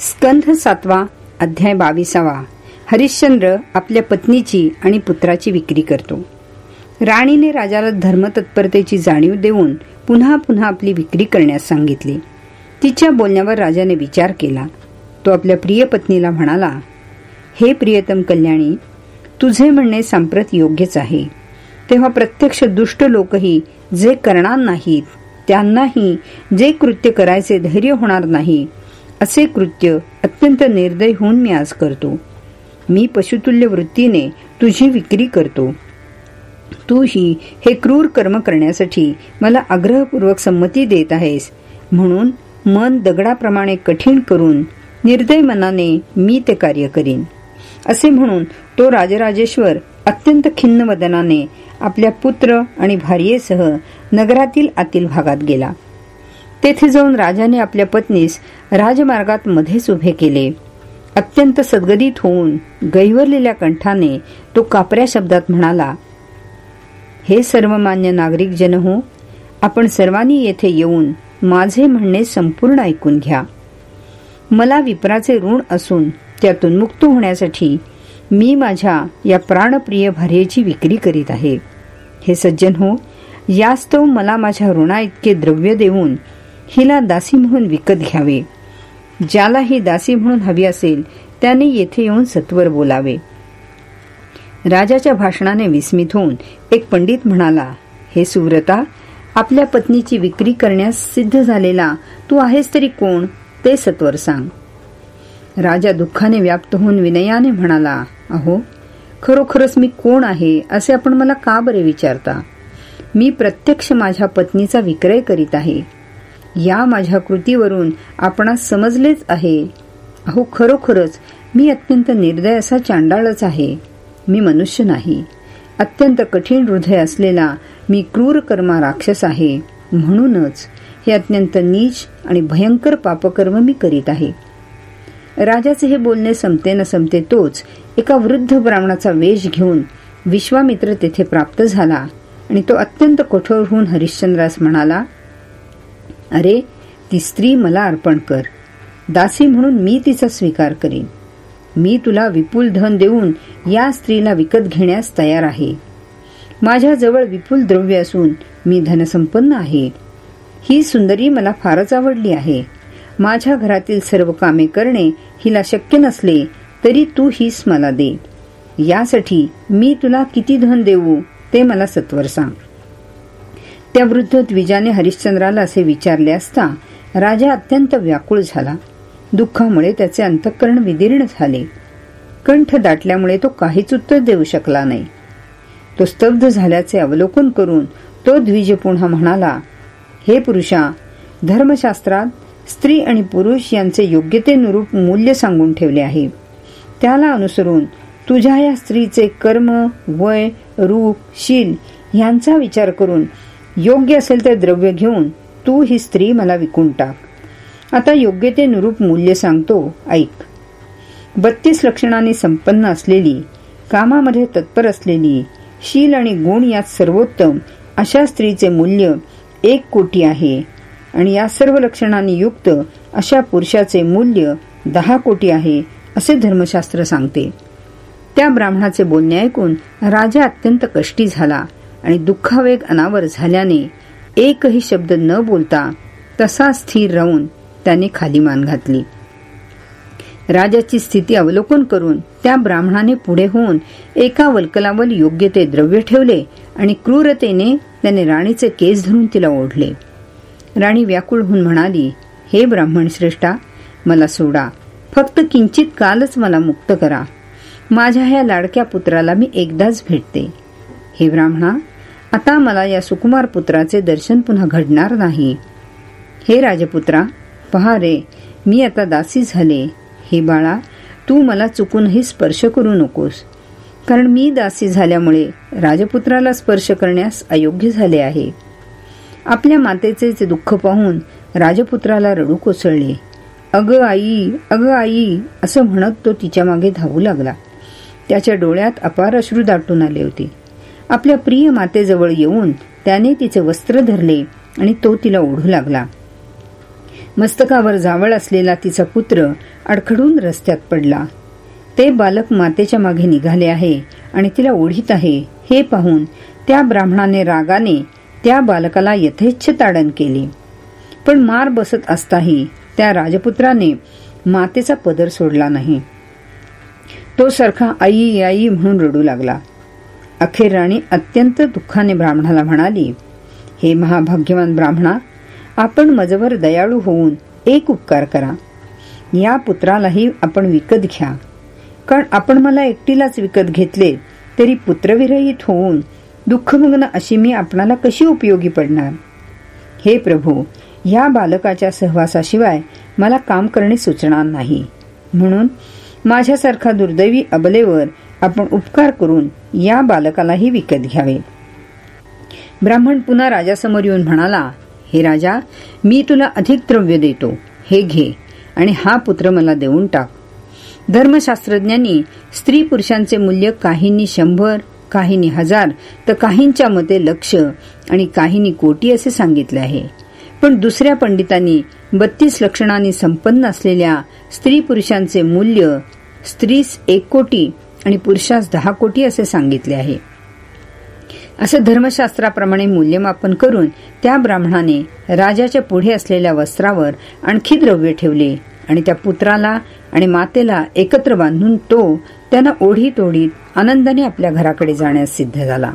स्कंध सातवा अध्याय बावीसावा. हरिश्चंद्र आपल्या पत्नीची आणि पुत्राची विक्री करतो. राणीने राजाला धर्मतत्परतेची जाणीव देऊन पुन्हा पुन्हा आपली विक्री करण्यास सांगितली. तिच्या बोलण्यावर राजाने विचार केला. तो आपल्या प्रिय पत्नीला म्हणाला हे प्रियतम कल्याणी तुझे म्हणणे सांप्रत योग्यच आहे. तेव्हा प्रत्यक्ष दुष्ट लोकही जे करणार नाहीत त्यांनाही जे कृत्य करायचे धैर्य होणार नाही असे कृत्य अत्यंत निर्दय होऊन मी आज करतो. मी पशुतुल्य वृत्तीने तुझी विक्री करतो. तूही हे क्रूर कर्म करण्यासाठी मला आग्रहपूर्वक संमती देत आहेस. म्हणून मन दगडाप्रमाणे कठीण करून निर्दय मनाने मी ते कार्य करीन. असे म्हणून तो राजराजेश्वर अत्यंत खिन्न वदनाने आपल्या पुत्र आणि भार्येसह नगरातील आतील भागात गेला. तेथे जाऊन राजाने आपल्या पत्नीस राजमार्गात मध्येच उभे केले. अत्यंत सद्गदित होऊन गैवरलेल्या कंठाने तो कापऱ्या शब्दात म्हणाला हे सर्वमान्य नागरिक जन हो आपण सर्वांनी येथे येऊन माझे म्हणणे संपूर्ण ऐकून घ्या. मला विप्राचे ऋण असून त्यातून मुक्त होण्यासाठी मी माझ्या या प्राणप्रिय भार्येची विक्री करीत आहे. हे सज्जन हो यास्तव मला माझ्या ऋणा इतके द्रव्य देऊन हिला दासी म्हणून विकत घ्यावे. ज्याला ही दासी म्हणून हवी असेल त्याने येथे येऊन सत्वर बोलावे. राजाच्या भाषणाने विस्मित होऊन एक पंडित म्हणाला हे सुव्रता आपल्या पत्नीची विक्री करण्यास सिद्ध झालेला तू आहेस तरी कोण ते सत्वर सांग. राजा दुःखाने व्याप्त होऊन विनयाने म्हणाला अहो खरोखरच मी कोण आहे असे आपण मला का बरे विचारता? मी प्रत्यक्ष माझ्या पत्नीचा विक्रय करीत आहे. या माझ्या कृतीवरून आपणास समजलेच आहे. अहो खरोखरच मी अत्यंत निर्दय असा चांडाळच आहे. मी मनुष्य नाही. अत्यंत कठीण हृदय असलेला मी क्रूर कर्मा राक्षस आहे. म्हणूनच हे अत्यंत नीच आणि भयंकर पापकर्म मी करीत आहे. राजाचे हे बोलणे संपते न संपते तोच एका वृद्ध ब्राह्मणाचा वेश घेऊन विश्वामित्र तेथे प्राप्त झाला आणि तो अत्यंत कठोर होऊन हरिश्चंद्रास म्हणाला अरे ती स्त्री मला अर्पण कर. दासी म्हणून मी तिचा स्वीकार करीन. मी तुला विपुल धन देऊन या स्त्रीला विकत घेण्यास तयार आहे. माझ्याजवळ विपुल द्रव्य असून मी धनसंपन्न आहे. ही सुंदरी मला फारच आवडली आहे. माझ्या घरातील सर्व कामे करणे हिला शक्य नसले तरी तू हीच मला दे. यासाठी मी तुला किती धन देऊ ते मला सत्वर सांग. त्या वृद्ध द्विजाने हरिश्चंद्राला असे विचारले असता राजा अत्यंत व्याकुळ झाला. दुःखामुळे त्याचे अंतःकरण विदीर्ण झाले. कंठ दाटल्यामुळे तो काहीच उत्तर देऊ शकला नाही. तो स्तब्ध झाल्याचे अवलोकन करून तो द्विज पुन्हा म्हणाला हे पुरुषा धर्मशास्त्रात स्त्री आणि पुरुष यांचे योग्यतेनुरूप मूल्य सांगून ठेवले आहे. त्याला अनुसरून तुझ्या या स्त्रीचे कर्म वय रूप शील यांचा विचार करून योग्य असेल ते द्रव्य घेऊन तू ही स्त्री मला विकून टाक. आता योग्यतेनुरूप मूल्य सांगतो ऐक. बत्तीस लक्षणांनी संपन्न असलेली कामामध्ये तत्पर असलेली शील आणि गुण यात सर्वोत्तम अशा स्त्रीचे मूल्य एक कोटी आहे आणि या सर्व लक्षणांनी युक्त अशा पुरुषाचे मूल्य दहा कोटी आहे असे धर्मशास्त्र सांगते. त्या ब्राह्मणाचे बोलणे ऐकून राजा अत्यंत कष्टी झाला. आणि दुःखावेग अनावर झाल्याने एकही शब्द न बोलता तसा स्थिर राहून त्याने खाली मान घातली. राजाची स्थिती अवलोकन करून त्या ब्राह्मणाने पुढे होऊन एका वल्कलावर योग्य ते द्रव्य ठेवले आणि क्रूरतेने त्याने राणीचे केस धरून तिला ओढले. राणी व्याकुळ होऊन म्हणाली हे ब्राह्मण श्रेष्ठा मला सोडा. फक्त किंचित कालच मला मुक्त करा. माझ्या ह्या लाडक्या पुत्राला मी एकदाच भेटते. हे ब्राह्मणा आता मला या सुकुमार पुत्राचे दर्शन पुन्हा घडणार नाही. हे राजपुत्रा पहा रे मी आता दासी झाले. हे बाळा तू मला चुकूनही स्पर्श करू नकोस. कारण मी दासी झाल्यामुळे राजपुत्राला स्पर्श करण्यास अयोग्य झाले आहे. आपल्या मातेचे जे दुःख पाहून राजपुत्राला रडू कोसळले. अग आई अग आई असं म्हणत तो तिच्यामागे धावू लागला. त्याच्या डोळ्यात अपार अश्रू दाटून आले होते. आपल्या प्रिय मातेजवळ येऊन त्याने तिचे वस्त्र धरले आणि तो तिला ओढू लागला. मस्तकावर जावळ असलेला तिचा पुत्र अडखडून रस्त्यात पडला. ते बालक मातेच्या मागे निघाले आहे आणि तिला ओढीत आहे. हे पाहून त्या ब्राह्मणाने रागाने त्या बालकाला यथेच्छ ताडण केले. पण मार बसत असताही त्या राजपुत्राने मातेचा पदर सोडला नाही. तो सारखा आई आई म्हणून रडू लागला. अखेर राणी अत्यंत दुःखाने ब्राह्मणाला म्हणाली हे महाभाग्यवान ब्राह्मणा आपण मजवर दयाळू होऊन एक उपकार करा. या पुत्रालाही आपण विकत घ्या. कारण आपण मला एकटीलाच विकत घेतले तरी पुत्रविरहित होऊन दुःखमग्न अशी मी आपणाला कशी उपयोगी पडणार? हे प्रभू या बालकाच्या सहवासाशिवाय मला काम करणे सुचणार नाही. म्हणून माझ्यासारखा दुर्दैवी अबलेवर आपण उपकार करून या बालकालाही विकत घ्यावे. ब्राह्मण पुन्हा राजासमोर येऊन म्हणाला हे राजा मी तुला अधिक द्रव्य देतो. हे घे आणि हा पुत्र मला देऊन टाक. धर्मशास्त्रज्ञांनी स्त्री पुरुषांचे मूल्य काहींनी शंभर काहींनी हजार तर काहींच्या मते लक्ष आणि काहींनी कोटी असे सांगितले आहे. पण दुसऱ्या पंडितांनी बत्तीस लक्षणांनी संपन्न असलेल्या स्त्री पुरुषांचे मूल्य स्त्रीस एक कोटी आणि पुरुषास दहा कोटी असे सांगितले आहे. असं धर्मशास्त्राप्रमाणे मूल्यमापन करून त्या ब्राह्मणाने राजाच्या पुढे असलेल्या वस्त्रावर आणखी द्रव्य ठेवले आणि त्या पुत्राला आणि मातेला एकत्र बांधून तो त्यांना ओढीत ओढीत आनंदाने आपल्या घराकडे जाण्यास सिद्ध झाला.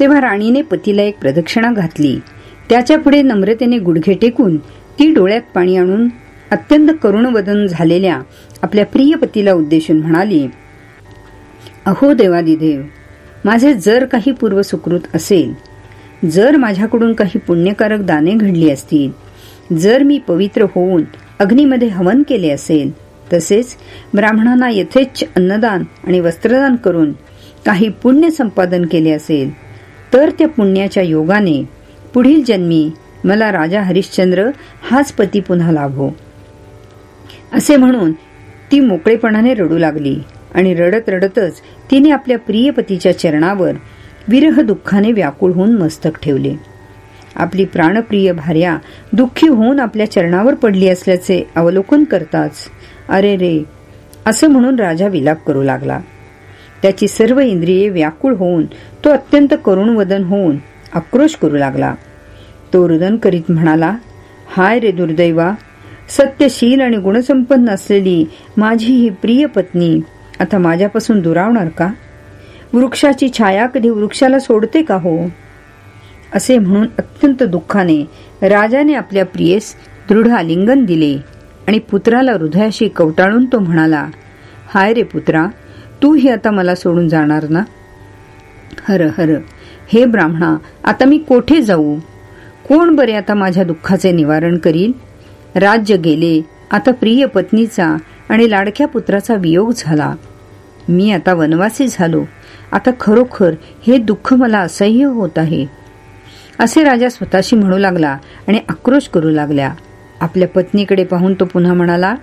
तेव्हा राणीने पतीला एक प्रदक्षिणा घातली. त्याच्या पुढे नम्रतेने गुडघे टेकून ती डोळ्यात पाणी आणून अत्यंत करुणवदन झालेल्या आपल्या प्रिय पतीला उद्देशून म्हणाली अहो देवादिदेव माझे जर काही पूर्व सुकृत असेल जर माझ्याकडून काही पुण्यकारक दाने घडली असतील जर मी पवित्र होऊन अग्नीमध्ये हवन केले असेल तसेच ब्राह्मणांना यथेच्छ अन्नदान आणि वस्त्रदान करून काही पुण्य संपादन केले असेल तर त्या पुण्याच्या योगाने पुढील जन्मी मला राजा हरिश्चंद्र हाच पती पुन्हा लाभो. असे म्हणून ती मोकळेपणाने रडू लागली आणि रडत रडतच तिने आपल्या प्रिय पतीच्या चरणावर विरह दुःखाने व्याकुळ होऊन मस्तक ठेवले. आपली प्राणप्रिय भार्या दुःखी होऊन आपल्या चरणावर पडली असल्याचे अवलोकन करताच अरे रे असं म्हणून राजा विलाप करू लागला. त्याची सर्व इंद्रिये व्याकुळ होऊन तो अत्यंत करुण वदन होऊन आक्रोश करू लागला. तो रुदन करीत म्हणाला हाय रे दुर्दैवा सत्यशील आणि गुणसंपन्न असलेली माझी ही प्रिय पत्नी आता माझ्यापासून दुरावणार का? वृक्षाची छाया कधी वृक्षाला सोडते का हो? असे म्हणून अत्यंत दुःखाने राजाने आपल्या प्रियेस दृढ आलिंगन दिले आणि पुत्राला हृदयाशी कवटाळून तो म्हणाला हाय रे पुत्रा तू ही आता मला सोडून जाणार ना? हर हर हे ब्राह्मणा आता मी कोठे जाऊ? कोण बरे आता माझ्या दुःखाचे निवारण करील? राज्य गेले. आता प्रिय पत्नीचा आणि लाडक्या पुत्राचा वियोग झाला. मी आता वनवासी झालो. आता खरोखर हे दुःख मला असह्य होत आहे. असे राजा स्वतःशी म्हणू लागला आणि आक्रोश करू लागल्या. आपल्या पत्नीकडे पाहून तो पुन्हा म्हणाला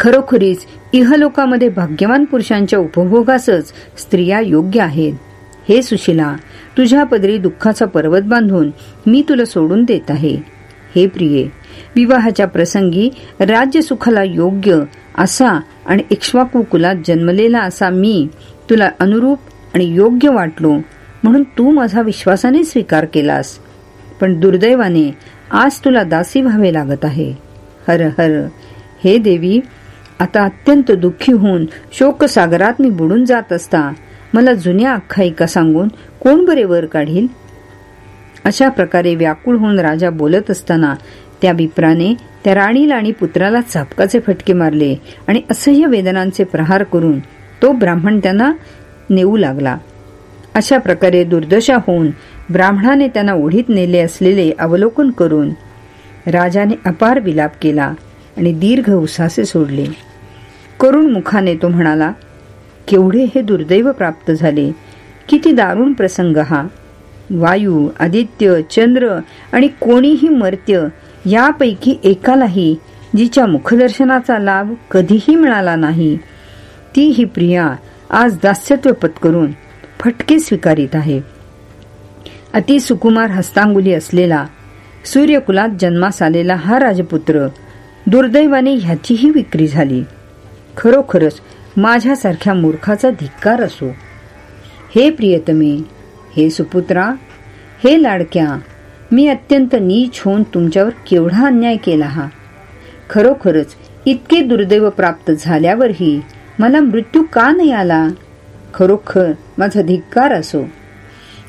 खरोखरीच इहलोकामध्ये भाग्यवान पुरुषांच्या उपभोगासच स्त्रिया योग्य आहेत. हे सुशिला तुझ्या पदरी दुःखाचा पर्वत बांधून मी तुला सोडून देत आहे. हे प्रिये विवाहाच्या प्रसंगी राज्य सुखाला योग्य असा आणि इक्ष्वाकू कुलात जन्मलेला असा मी तुला अनुरूप आणि योग्य वाटलो म्हणून तू माझा विश्वासाने स्वीकार केलास. पण दुर्दैवाने आज तुला दासी व्हावे लागत आहे. हर हर. हे देवी आता अत्यंत दुःखी होऊन शोकसागरात मी बुडून जात असता मला जुन्या आख्यायिका सांगून कोण बरे वर काढील? अशा प्रकारे व्याकुळ होऊन राजा बोलत असताना त्या बिप्राने त्या राणीला आणि पुत्राला चापकाचे फटके मारले आणि असह्य वेदनांचे प्रहार करून तो ब्राह्मण त्यांना नेऊ लागला. अशा प्रकारे दुर्दशा होऊन ब्राह्मणाने त्यांना ओढीत नेले असलेले अवलोकन करून राजाने अपार विलाप केला आणि दीर्घ उसासे सोडले. करुण मुखाने तो म्हणाला केवढे हे दुर्दैव प्राप्त झाले. किती दारुण प्रसंग हा. वायू आदित्य चंद्र आणि कोणीही मर्त्य यापैकी एकालाही जिच्या मुखदर्शनाचा लाभ कधीही मिळाला नाही ती ही प्रिया आज दास्यत्व पत्करून फटके स्वीकारित आहे. अति सुकुमार हस्तांगुली असलेला सूर्यकुलात जन्मास आलेला हा राजपुत्र दुर्दैवाने ह्याचीही विक्री झाली. खरोखरच माझ्यासारख्या मूर्खाचा धिक्कार असो. हे प्रियतमे हे सुपुत्रा हे लाडक्या मी अत्यंत नीच होऊन तुमच्यावर केवढा अन्याय केला हा. खरोखरच इतके दुर्दैव प्राप्त झाल्यावरही मला मृत्यू का नाही आला? खरोखर माझा धिक्कार असो.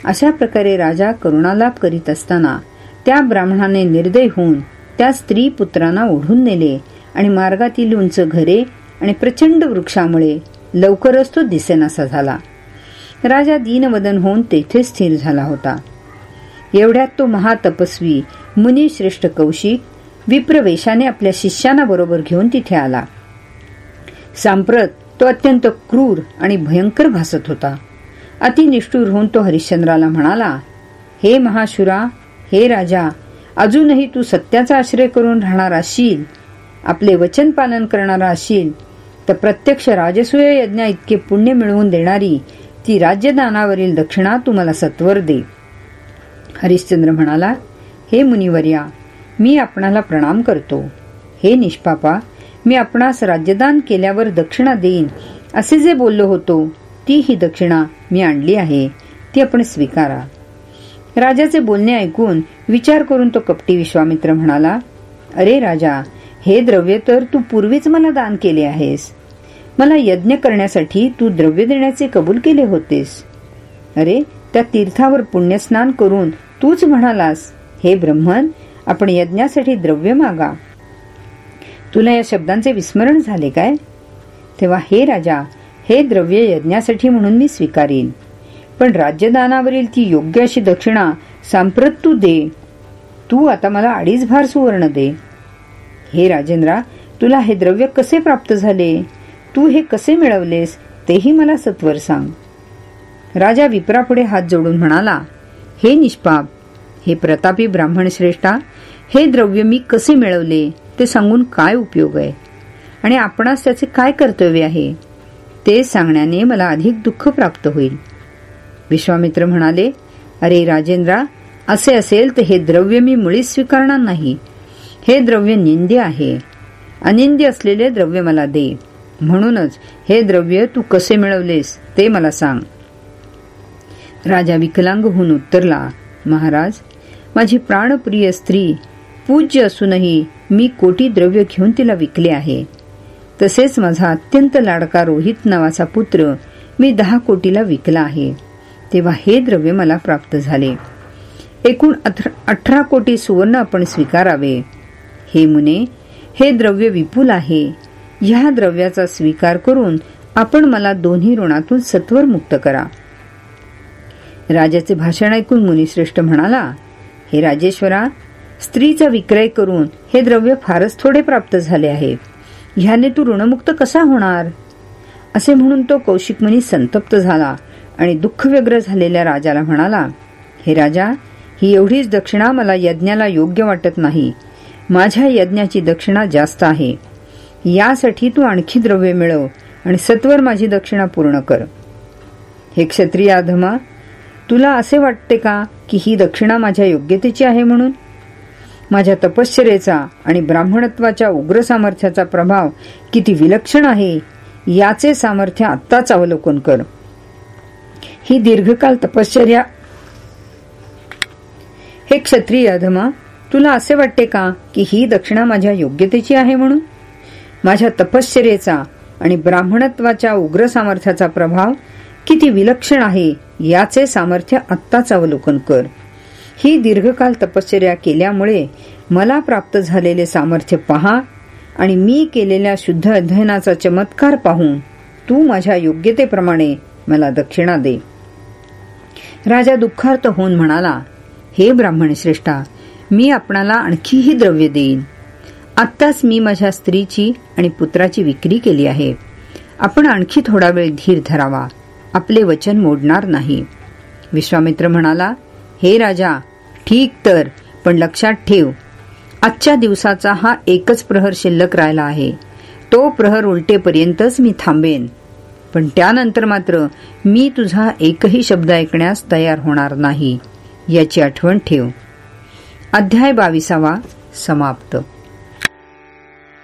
अशा प्रकारे राजा करुणालाप करीत असताना त्या ब्राह्मणाने निर्दय होऊन त्या स्त्री पुत्रांना ओढून नेले आणि मार्गातील उंच घरे आणि प्रचंड वृक्षामुळे लवकरच तो दिसेनासा झाला. राजा दीनवदन होऊन तेथे स्थिर झाला होता. एवढ्यात तो महातपस्वी मुनिश्रेष्ठ कौशिक विप्रवेशाने आपल्या शिष्याना बरोबर घेऊन तिथे आला. सांप्रत तो अत्यंत क्रूर आणि भयंकर भासत होता. अतिनिष्ठूर होऊन तो हरिश्चंद्राला म्हणाला हे महाशुरा हे राजा अजूनही तू सत्याचा आश्रय करून राहणार असशील आपले वचन पालन करणारा असशील तर प्रत्यक्ष राजसूय यज्ञा इतके पुण्य मिळवून देणारी ती राज्यदानावरील दक्षिणा तू मला सत्वर दे. हरिश्चंद्र म्हणाला हे मुनिवर्या मी आपणाला प्रणाम करतो. हे निष्पापा मी आपणास राज्यदान केल्यावर दक्षिणा देईन. असे जे बोललो होतो ती ही दक्षिणा मी आणली आहे ती आपण स्वीकारा. राजाचे बोलणे ऐकून विचार करून तो कपटी विश्वामित्र म्हणाला अरे राजा हे द्रव्य तर तू पूर्वीच मला दान केले आहेस. मला यज्ञ करण्यासाठी तू द्रव्य देण्याचे कबूल केले होतेस. अरे त्या तीर्थावर पुण्यस्नान करून तूच म्हणालास हे ब्रह्मन आपण यज्ञासाठी द्रव्य मागा. तुला या शब्दांचे विस्मरण झाले काय? तेव्हा हे राजा हे द्रव्य यज्ञासाठी म्हणून मी स्वीकारीन. पण राज्यदानावरील ती योग्य अशी दक्षिणा सांप्रत तू दे. तू आता मला अडीच भार सुवर्ण दे. हे राजेंद्रा तुला हे द्रव्य कसे प्राप्त झाले? तू हे कसे मिळवलेस तेही मला सत्वर सांग. राजा विप्रापुढे हात जोडून म्हणाला हे निष्पाप हे प्रतापी ब्राह्मण श्रेष्ठा हे द्रव्य मी कसे मिळवले ते सांगून काय उपयोग आहे? आणि आपणास त्याचे काय कर्तव्य आहे? ते सांगण्याने मला अधिक दुःख प्राप्त होईल. विश्वामित्र म्हणाले अरे राजेंद्रा असे असेल तर हे द्रव्य मी मुळीच स्वीकारणार नाही. हे द्रव्य निंद्य आहे. अनिंद्य असलेले द्रव्य मला दे. म्हणूनच हे द्रव्य तू कसे मिळवलेस ते मला सांग. राजा विकलांग होऊन उत्तरला महाराज माझी प्राणप्रिय स्त्री पूज्य असूनही मी कोटी द्रव्य घेऊन तिला विकले आहे. तसेच माझा अत्यंत लाडका रोहित नावाचा पुत्र मी दहा कोटीला विकला आहे. तेव्हा हे द्रव्य मला प्राप्त झाले. एकूण अठरा कोटी सुवर्ण आपण स्वीकारावे. हे मुने हे द्रव्य विपुल आहे. ह्या द्रव्याचा स्वीकार करून आपण मला दोन्ही ऋणातून सत्वर मुक्त करा. राजाचे भाषण ऐकून मुनिश्रेष्ठ म्हणाला हे राजेश्वरा स्त्रीचा विक्रय करून हे द्रव्य फारच थोडे प्राप्त झाले आहे ह्याने तू ऋणमुक्त कसा होणार? असे म्हणून तो कौशिक मुनी संतप्त झाला आणि दुःख व्यग्र झालेल्या राजाला म्हणाला हे राजा ही एवढीच दक्षिणा मला यज्ञाला योग्य वाटत नाही. माझ्या यज्ञाची दक्षिणा जास्त आहे. यासाठी तू आणखी द्रव्य मिळव आणि सत्वर माझी दक्षिणा पूर्ण कर. हे क्षत्रिय अधमा तुला असे वाटते का की ही दक्षिणा माझ्या योग्यतेची आहे म्हणून? माझ्या तपश्चरेचा आणि ब्राह्मणत्वाच्या उग्र सामर्थ्याचा प्रभाव किती विलक्षण आहे याचे सामर्थ्य आत्ताच अवलोकन कर. ही दीर्घकाल तपश्चर्या. हे क्षत्रिय अधमा तुला असे वाटते का की ही दक्षिणा माझ्या योग्यतेची आहे म्हणून? माझ्या तपश्चर्याचा आणि ब्राह्मणत्वाच्या उग्र सामर्थ्याचा प्रभाव किती विलक्षण आहे याचे सामर्थ्य आत्ताच अवलोकन कर. ही दीर्घकाल तपश्चर्या केल्यामुळे मला प्राप्त झालेले सामर्थ्य पहा आणि मी केलेल्या शुद्ध अध्ययनाचा चमत्कार पाहून तू माझ्या योग्यतेप्रमाणे मला दक्षिणा दे. राजा दुःखार्थ होऊन म्हणाला हे ब्राह्मण श्रेष्ठा मी आपणाला आणखीही द्रव्य देईन. आत्ताच मी माझ्या स्त्रीची आणि पुत्राची विक्री केली आहे. आपण आणखी थोडा वेळ धीर धरावा. आपले वचन मोडणार नाही. विश्वामित्र म्हणाला हे राजा ठीक तर पण लक्षात ठेव. आजच्या दिवसाचा हा एकच प्रहर शिल्लक राहिला आहे. तो प्रहर उलटेपर्यंतच मी थांबेन. पण त्यानंतर मात्र मी तुझा एकही शब्द ऐकण्यास तयार होणार नाही. याची आठवण ठेव. अध्याय बावीसावा समाप्त.